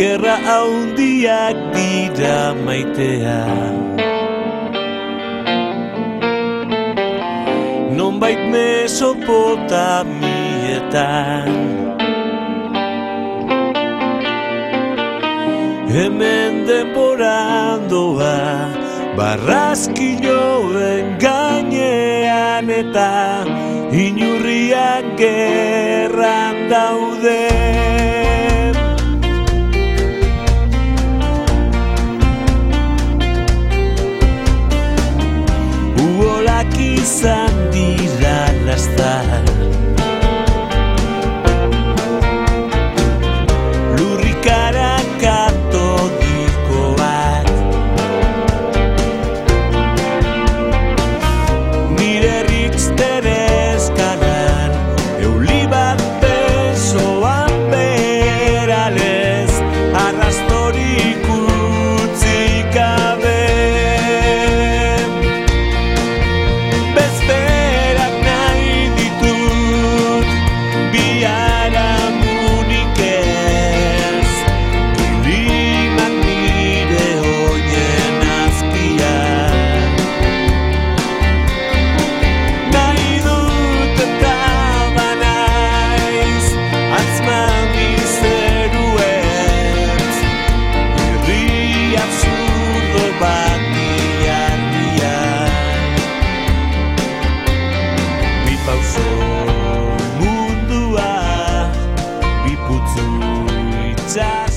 haundiak dira maitea Nonbait mesopotamietan Hemen denborandoa Barrazkinoen gainean eta Inurriak gerran daude izan dira lastar pauso mundua biputzu itzak